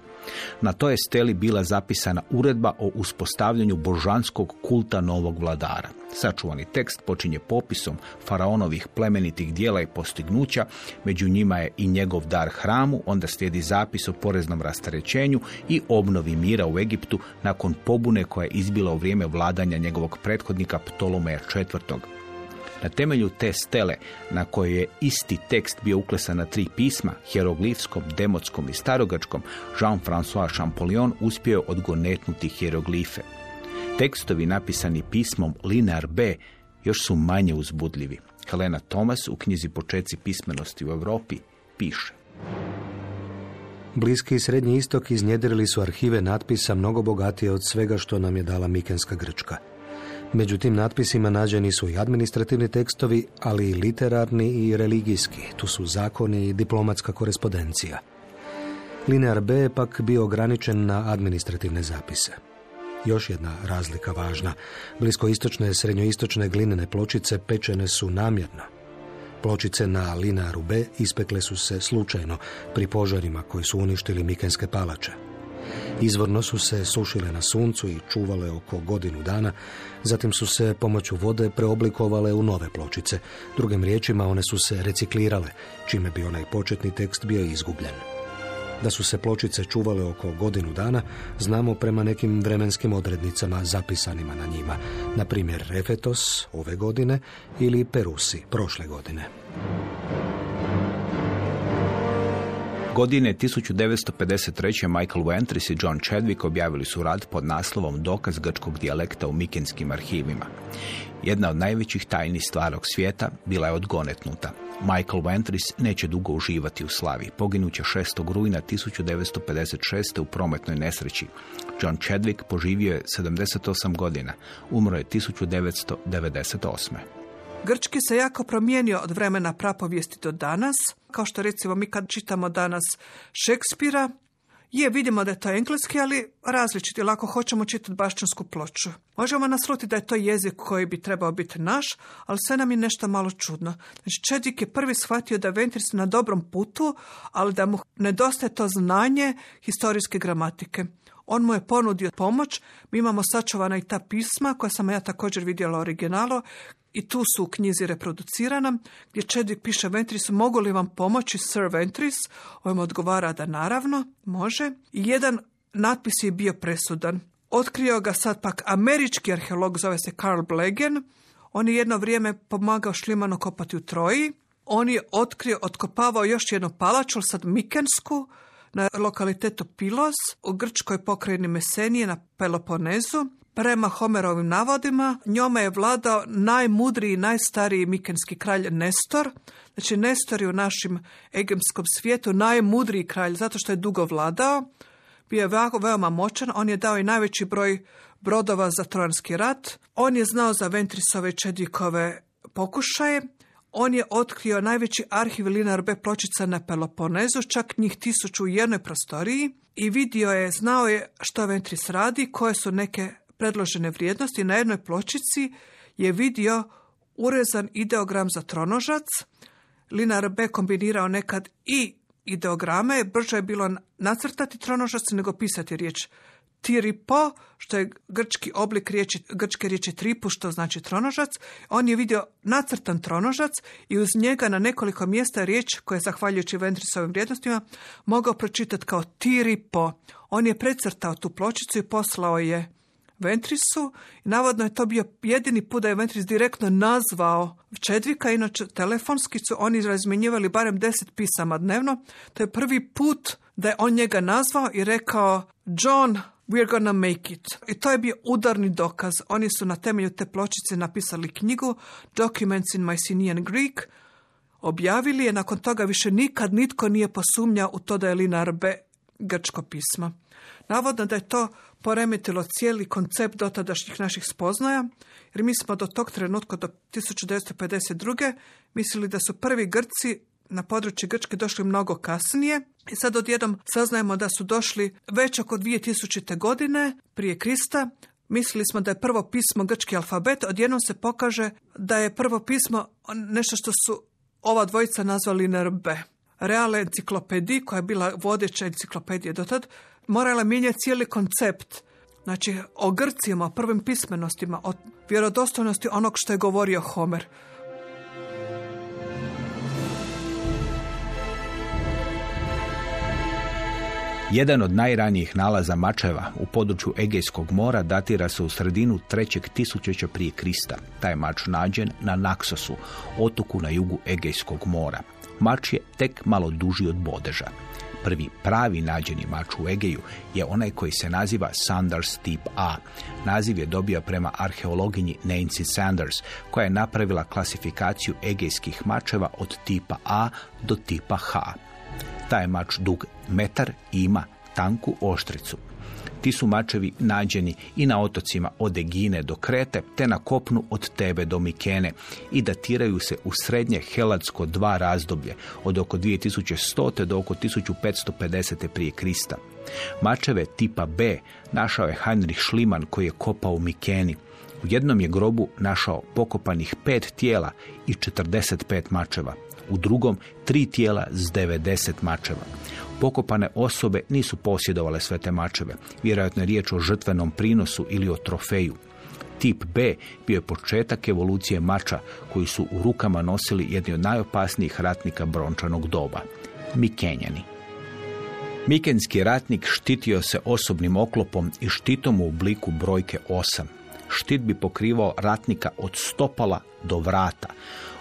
Na toj je steli bila zapisana uredba o uspostavljanju božanskog kulta novog vladara. Sačuvani tekst počinje popisom faraonovih plemenitih dijela i postignuća, među njima je i njegov dar hramu, onda slijedi zapis o poreznom rasterećenju i obnovi mira u Egiptu nakon pobune koja je izbila u vrijeme vladanja njegovog prethodnika Ptolomeja IV. Na temelju te stele, na kojoj je isti tekst bio uklesan na tri pisma, hieroglifskom, demotskom i starogačkom, Jean-François Champollion uspio je odgonetnuti hieroglife. Tekstovi napisani pismom Linear B još su manje uzbudljivi. Helena Thomas u knjizi Počeci pismenosti u Europi piše.
Bliski i Srednji istok iznjedrili su arhive natpisa mnogo bogatije od svega što nam je dala Mikenska Grčka. Među tim natpisima nađeni su i administrativni tekstovi, ali i literarni i religijski. Tu su zakoni i diplomatska korespondencija. Linear B je pak bio ograničen na administrativne zapise. Još jedna razlika važna. Bliskoistočne i srednjoistočne glinene pločice pečene su namjerno. Pločice na Linaru B ispekle su se slučajno pri požarima koji su uništili Mikenske palače. Izvorno su se sušile na suncu i čuvale oko godinu dana, zatim su se pomoću vode preoblikovale u nove pločice. Drugim riječima one su se reciklirale, čime bi onaj početni tekst bio izgubljen. Da su se pločice čuvale oko godinu dana, znamo prema nekim vremenskim odrednicama zapisanima na njima, na primjer Refetos ove godine ili Perusi prošle godine.
Godine 1953. Michael Ventris i John Chadwick objavili su rad pod naslovom Dokaz grčkog dijalekta u Mikenskim arhivima. Jedna od najvećih tajnih stvarog svijeta bila je odgonetnuta. Michael Ventris neće dugo uživati u slavi. Poginuće 6. rujna 1956. u prometnoj nesreći. John Chadwick poživio je 78 godina. Umro je 1998.
Grčki se jako promijenio od vremena prapovijesti do danas. Kao što recimo mi kad čitamo danas Šekspira, je, vidimo da je to engleski, ali različiti. Lako hoćemo čitati bašćansku ploču. Možemo nasluti da je to jezik koji bi trebao biti naš, ali sve nam je nešto malo čudno. Znači, Čedik je prvi shvatio da Ventris na dobrom putu, ali da mu nedostaje to znanje historijske gramatike. On mu je ponudio pomoć. Mi imamo sačuvana i ta pisma koja sam ja također vidjela originalu i tu su u knjizi reproducirana, gdje Čedik piše Ventris, mogu li vam pomoći Sir Ventris? On odgovara da naravno, može. I jedan natpis je bio presudan. Otkrio ga sad pak američki arheolog, zove se Karl Blegen. On je jedno vrijeme pomagao Šlimanu kopati u Troji. On je otkrio, otkopavao još jednu palaču, sad Mikensku, na lokalitetu Pilos u grčkoj pokrajini Mesenije na Peloponezu. Prema Homerovim navodima, njome je vladao najmudriji i najstariji mikenski kralj Nestor. Znači, Nestor je u našem egemskom svijetu najmudriji kralj, zato što je dugo vladao. Bio je veoma moćan, on je dao i najveći broj brodova za Trojanski rat. On je znao za Ventrisove i Čedvikove pokušaje. On je otkrio najveći arhiv Linar B pločica na Peloponezu, čak njih tisuću u jednoj prostoriji i vidio je, znao je što Ventris radi, koje su neke predložene vrijednosti. Na jednoj pločici je vidio urezan ideogram za tronožac. Linar B kombinirao nekad i ideograme, brže je bilo nacrtati tronožac nego pisati riječ tiripo, što je grčki oblik riječi, grčke riječi tripu, što znači tronožac. On je vidio nacrtan tronožac i uz njega na nekoliko mjesta riječ koja je, zahvaljujući Ventrisovim vrijednostima, mogao pročitati kao tiripo. On je precrtao tu pločicu i poslao je Ventrisu i navodno je to bio jedini put da je Ventris direktno nazvao Čedvika, inače telefonski su oni razmjenjivali barem deset pisama dnevno. To je prvi put da je on njega nazvao i rekao John, we're gonna make it. I to je bio udarni dokaz. Oni su na temelju te pločice napisali knjigu Documents in Mycenaean Greek, objavili je, nakon toga više nikad nitko nije posumnjao u to da je Linar B grčko pismo. Navodno da je to poremetilo cijeli koncept dotadašnjih naših spoznaja, jer mi smo do tog trenutka, do 1952. mislili da su prvi Grci na području Grčke došli mnogo kasnije i sad odjednom saznajemo da su došli već oko 2000. godine prije Krista. Mislili smo da je prvo pismo grčki alfabet, odjednom se pokaže da je prvo pismo nešto što su ova dvojica nazvali NRB. Reale enciklopediji, koja je bila vodeća enciklopedija do tad, morala mijenjati cijeli koncept. Znači, o Grcima, o prvim pismenostima, o vjerodostojnosti onog što je govorio Homer.
Jedan od najranijih nalaza mačeva u području Egejskog mora datira se u sredinu trećeg tisućeća prije Krista. Taj mač nađen na Naksosu, otoku na jugu Egejskog mora. Mač je tek malo duži od bodeža. Prvi pravi nađeni mač u Egeju je onaj koji se naziva Sanders Tip A. Naziv je dobio prema arheologinji Nancy Sanders, koja je napravila klasifikaciju egejskih mačeva od tipa A do tipa H. Taj mač dug metar i ima tanku oštricu. Ti su mačevi nađeni i na otocima od Egine do Krete, te na kopnu od Tebe do Mikene i datiraju se u srednje heladsko dva razdoblje, od oko 2100. do oko 1550. prije Krista. Mačeve tipa B našao je Heinrich Schliemann koji je kopao u Mikeni. U jednom je grobu našao pokopanih pet tijela i 45 mačeva. U drugom tri tijela s 90 mačeva. Pokopane osobe nisu posjedovale sve te mačeve. Vjerojatno je riječ o žrtvenom prinosu ili o trofeju. Tip B bio je početak evolucije mača koji su u rukama nosili jedni od najopasnijih ratnika brončanog doba. Mikenjani. Mikenski ratnik štitio se osobnim oklopom i štitom u obliku brojke 8. Štit bi pokrivao ratnika od stopala do vrata.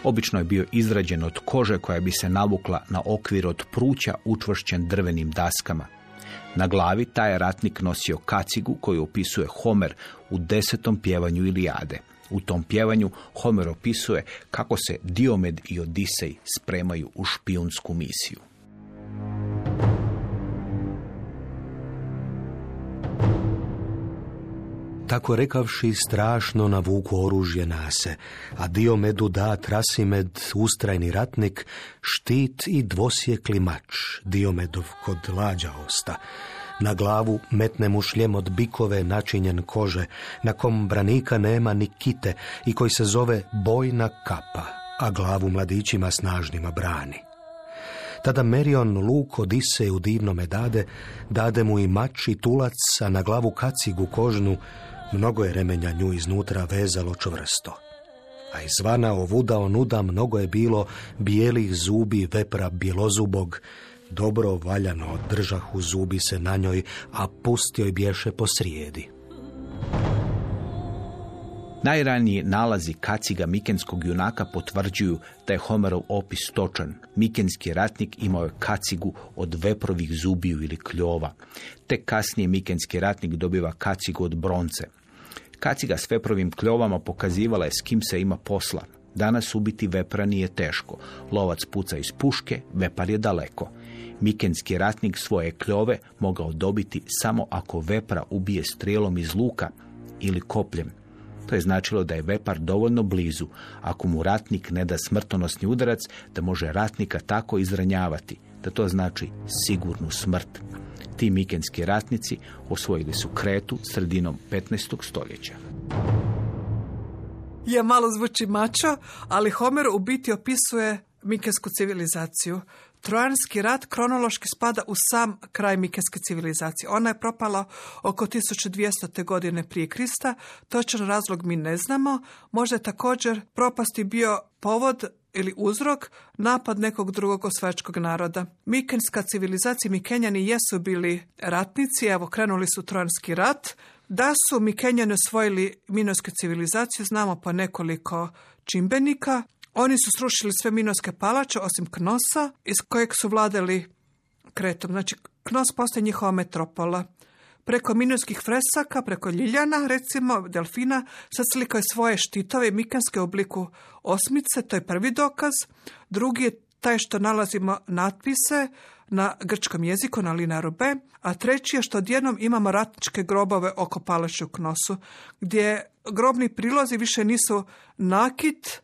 Obično je bio izrađen od kože koja bi se navukla na okvir od pruća učvršćen drvenim daskama. Na glavi taj je ratnik nosio kacigu koju opisuje Homer u desetom pjevanju Ilijade. U tom pjevanju Homer opisuje kako se Diomed i Odisej spremaju u špijunsku misiju.
Tako rekavši strašno navuku oružje nase, a Diomedu da Trasimed, ustrajni ratnik, štit i dvosjekli mač, Diomedov kod lađa osta. Na glavu metne mu šljem od bikove načinjen kože, na kom branika nema ni kite i koji se zove bojna kapa, a glavu mladićima snažnima brani. Tada Merion luk Odise u divnome dade, dade mu i mač i tulac, a na glavu kacigu kožnu, mnogo je remenja nju iznutra vezalo čvrsto. A izvana ovuda nuda mnogo je bilo bijelih zubi vepra bjelozubog, dobro valjano držahu zubi se na njoj, a pustio je bješe po srijedi.
Najraniji nalazi kaciga mikenskog junaka potvrđuju da je Homerov opis točan. Mikenski ratnik imao je kacigu od veprovih zubiju ili kljova. Tek kasnije mikenski ratnik dobiva kacigu od bronce. Kaciga s veprovim kljovama pokazivala je s kim se ima posla. Danas ubiti vepra nije teško. Lovac puca iz puške, vepar je daleko. Mikenski ratnik svoje kljove mogao dobiti samo ako vepra ubije strijelom iz luka ili kopljem. To je značilo da je vepar dovoljno blizu, ako mu ratnik ne da smrtonosni udarac, da može ratnika tako izranjavati, da to znači sigurnu smrt. Ti mikenski ratnici osvojili su Kretu sredinom 15. stoljeća.
Je malo zvuči mačo, ali Homer u biti opisuje mikensku civilizaciju. Trojanski rat kronološki spada u sam kraj mikenske civilizacije. Ona je propala oko 1200. godine prije Krista. Točan razlog mi ne znamo. Možda je također propasti bio povod ili uzrok napad nekog drugog osvajačkog naroda. Mikenska civilizacija, Mikenjani jesu bili ratnici, evo krenuli su Trojanski rat. Da su Mikenjani osvojili minosku civilizaciju znamo po nekoliko čimbenika. Oni su srušili sve minoske palače osim Knosa iz kojeg su vladali Kretom. Znači Knos postaje njihova metropola. Preko minonskih fresaka, preko Ljiljana, recimo Delfina, sad slikaju svoje štitove mikanske obliku osmice, to je prvi dokaz. Drugi je taj što nalazimo natpise na grčkom jeziku, na linaru B, a treći je što odjednom imamo ratničke grobove oko palače u Knosu, gdje grobni prilozi više nisu nakit,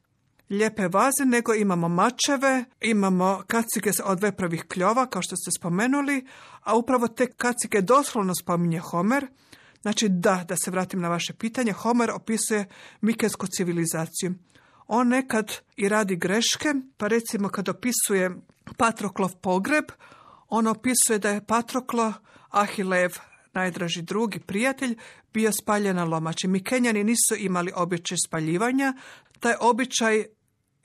lijepe vaze, nego imamo mačeve, imamo kacige od veprovih kljova, kao što ste spomenuli, a upravo te kacige doslovno spominje Homer. Znači da, da se vratim na vaše pitanje, Homer opisuje mikensku civilizaciju. On nekad i radi greške, pa recimo kad opisuje Patroklov pogreb, on opisuje da je Patroklo, Ahilev, najdraži drugi prijatelj, bio spaljen na lomači. Mikenjani nisu imali običaj spaljivanja, taj običaj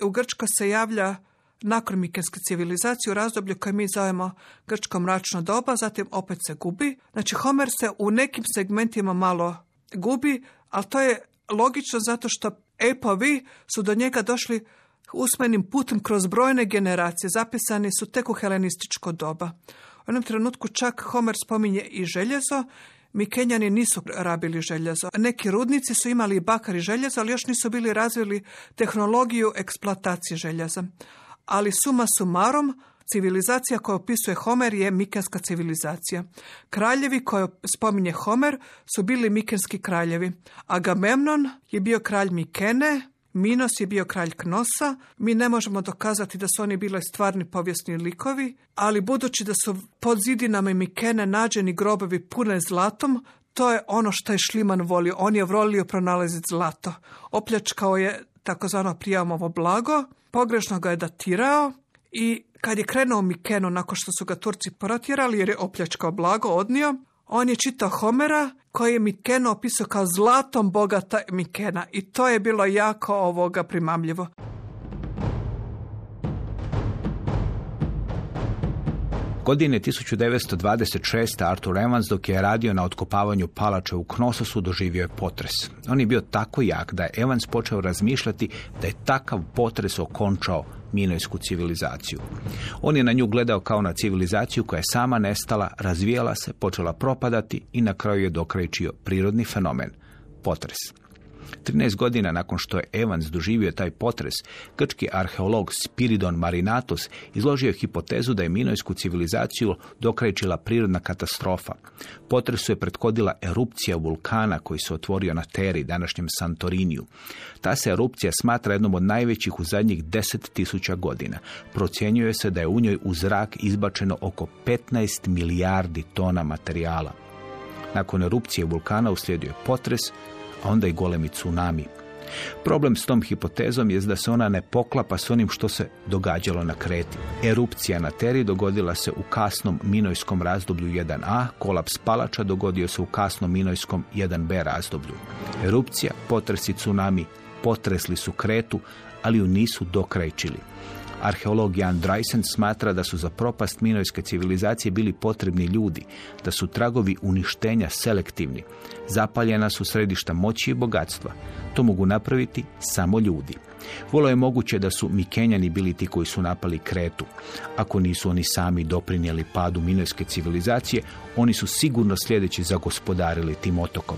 u Grčkoj se javlja nakon mikenske civilizacije u razdoblju koje mi zovemo grčko mračno doba, zatim opet se gubi. Znači Homer se u nekim segmentima malo gubi, ali to je logično zato što epovi su do njega došli usmenim putem kroz brojne generacije. Zapisani su tek u helenističko doba. U jednom trenutku čak Homer spominje i željezo Mikenjani nisu rabili željezo. Neki rudnici su imali bakar i željezo, ali još nisu bili razvili tehnologiju eksploatacije željeza. Ali suma sumarom, civilizacija koju opisuje Homer je mikenska civilizacija. Kraljevi koje spominje Homer su bili mikenski kraljevi. Agamemnon je bio kralj Mikene, Minos je bio kralj Knosa. Mi ne možemo dokazati da su oni bili stvarni povijesni likovi, ali budući da su pod zidinama i Mikene nađeni grobovi pune zlatom, to je ono što je Šliman volio. On je volio pronalaziti zlato. Opljačkao je takozvano prijamovo blago, pogrešno ga je datirao i kad je krenuo u Mikenu nakon što su ga Turci protjerali jer je opljačkao blago, odnio, on je čitao Homera koji je Mikeno opisao kao zlatom bogata Mikena i to je bilo jako ovoga primamljivo.
Godine 1926. Arthur Evans dok je radio na otkopavanju palače u Knososu doživio je potres. On je bio tako jak da je Evans počeo razmišljati da je takav potres okončao minojsku civilizaciju. On je na nju gledao kao na civilizaciju koja je sama nestala, razvijala se, počela propadati i na kraju je dokrajčio prirodni fenomen, potres. 13 godina nakon što je Evans doživio taj potres, grčki arheolog Spiridon Marinatus izložio hipotezu da je minojsku civilizaciju dokrajčila prirodna katastrofa. Potresu je prethodila erupcija vulkana koji se otvorio na Teri, današnjem Santoriniju. Ta se erupcija smatra jednom od najvećih u zadnjih 10.000 godina. Procjenjuje se da je u njoj u zrak izbačeno oko 15 milijardi tona materijala. Nakon erupcije vulkana uslijedio je potres, a onda i golemi tsunami. Problem s tom hipotezom je da se ona ne poklapa s onim što se događalo na Kreti. Erupcija na Teri dogodila se u kasnom minojskom razdoblju 1a, kolaps palača dogodio se u kasnom minojskom 1b razdoblju. Erupcija, potresi tsunami potresli su Kretu, ali ju nisu dokrajčili. Arheolog Jan Dreisen smatra da su za propast minojske civilizacije bili potrebni ljudi, da su tragovi uništenja selektivni. Zapaljena su središta moći i bogatstva. To mogu napraviti samo ljudi. Volo je moguće da su Mikenjani bili ti koji su napali Kretu. Ako nisu oni sami doprinijeli padu minojske civilizacije, oni su sigurno sljedeći zagospodarili tim otokom.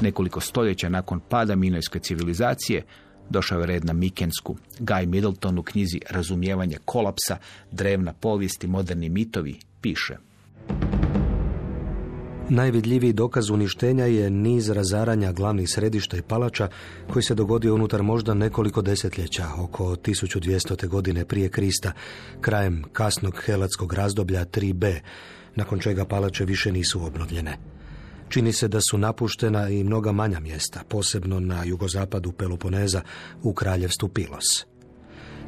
Nekoliko stoljeća nakon pada minojske civilizacije, Došao je red na Mikensku. Guy Middleton u knjizi Razumijevanje kolapsa, drevna povijest i moderni mitovi piše.
Najvidljiviji dokaz uništenja je niz razaranja glavnih središta i palača koji se dogodio unutar možda nekoliko desetljeća, oko 1200. godine prije Krista, krajem kasnog helatskog razdoblja 3b, nakon čega palače više nisu obnovljene. Čini se da su napuštena i mnoga manja mjesta, posebno na jugozapadu Peloponeza u kraljevstvu Pilos.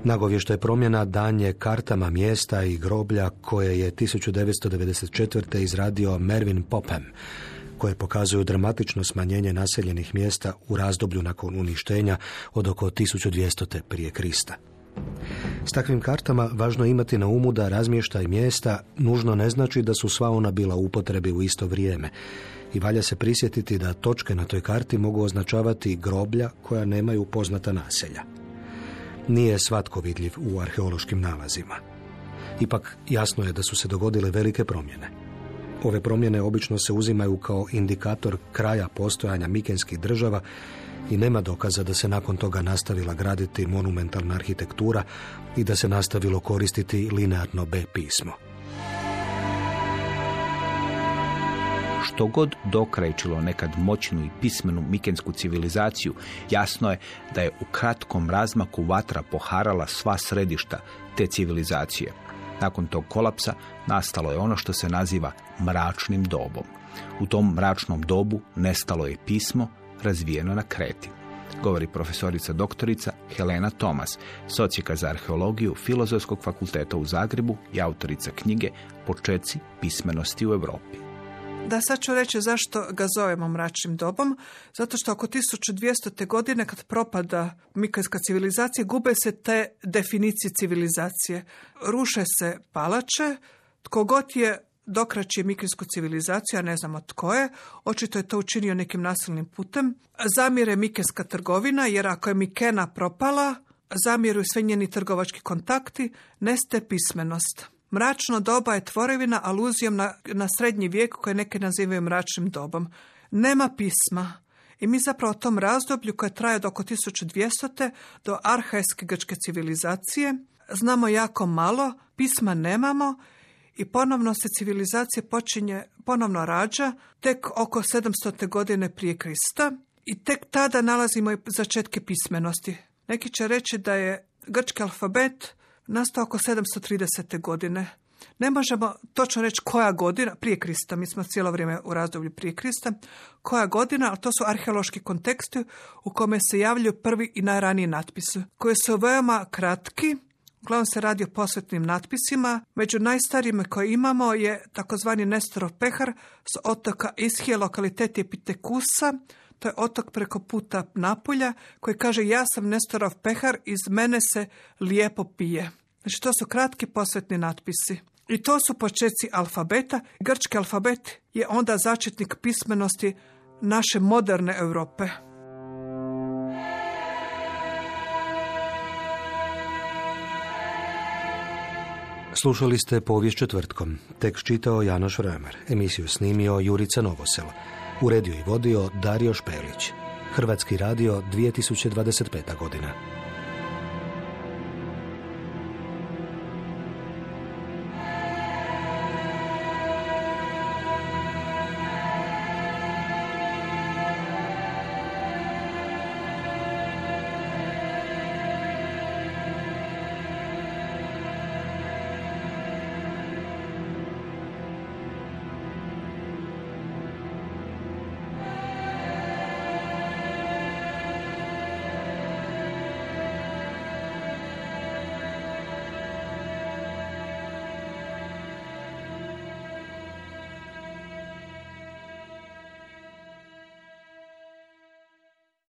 Nagovješta je promjena danje kartama mjesta i groblja koje je 1994. izradio Mervin Popham, koje pokazuju dramatično smanjenje naseljenih mjesta u razdoblju nakon uništenja od oko 1200. prije Krista. S takvim kartama važno je imati na umu da razmještaj mjesta nužno ne znači da su sva ona bila u upotrebi u isto vrijeme, i valja se prisjetiti da točke na toj karti mogu označavati groblja koja nemaju poznata naselja. Nije svatko vidljiv u arheološkim nalazima. Ipak jasno je da su se dogodile velike promjene. Ove promjene obično se uzimaju kao indikator kraja postojanja mikenskih država i nema dokaza da se nakon toga nastavila graditi monumentalna arhitektura i da se nastavilo koristiti linearno B pismo.
Što god dokrajčilo nekad moćnu i pismenu mikensku civilizaciju, jasno je da je u kratkom razmaku vatra poharala sva središta te civilizacije. Nakon tog kolapsa nastalo je ono što se naziva mračnim dobom. U tom mračnom dobu nestalo je pismo razvijeno na Kreti. Govori profesorica doktorica Helena Tomas, socijka za arheologiju Filozofskog fakulteta u Zagrebu i autorica knjige Počeci pismenosti u Europi.
Da, sad ću reći zašto ga zovemo mračnim dobom. Zato što oko 1200. godine kad propada mikajska civilizacija, gube se te definicije civilizacije. Ruše se palače, tko god je dokraći mikijsku civilizaciju, a ne znamo tko je, očito je to učinio nekim nasilnim putem. Zamire mikenska trgovina, jer ako je Mikena propala, zamiruju sve njeni trgovački kontakti, neste pismenost. Mračno doba je tvorevina aluzijom na, na srednji vijek koje neke nazivaju mračnim dobom. Nema pisma. I mi zapravo o tom razdoblju koje traje od oko 1200. do arhajske grčke civilizacije znamo jako malo, pisma nemamo i ponovno se civilizacija počinje, ponovno rađa tek oko 700. godine prije Krista i tek tada nalazimo i začetke pismenosti. Neki će reći da je grčki alfabet nastao oko 730. godine. Ne možemo točno reći koja godina, prije Krista, mi smo cijelo vrijeme u razdoblju prije Krista, koja godina, ali to su arheološki konteksti u kome se javljaju prvi i najraniji natpisi, koji su veoma kratki, Uglavnom se radi o posvetnim natpisima. Među najstarijima koje imamo je takozvani Nestorov pehar s otoka Ishije, lokaliteti Epitekusa, to je otok preko puta Napolja koji kaže ja sam Nestorov pehar, iz mene se lijepo pije. Znači to su kratki posvetni natpisi. I to su početci alfabeta. Grčki alfabet je onda začetnik pismenosti naše moderne Europe.
Slušali ste povijest četvrtkom. Tekst čitao Janoš Vramer. Emisiju snimio Jurica Novosel. Uredio i vodio Dario Špelić. Hrvatski radio 2025. godina.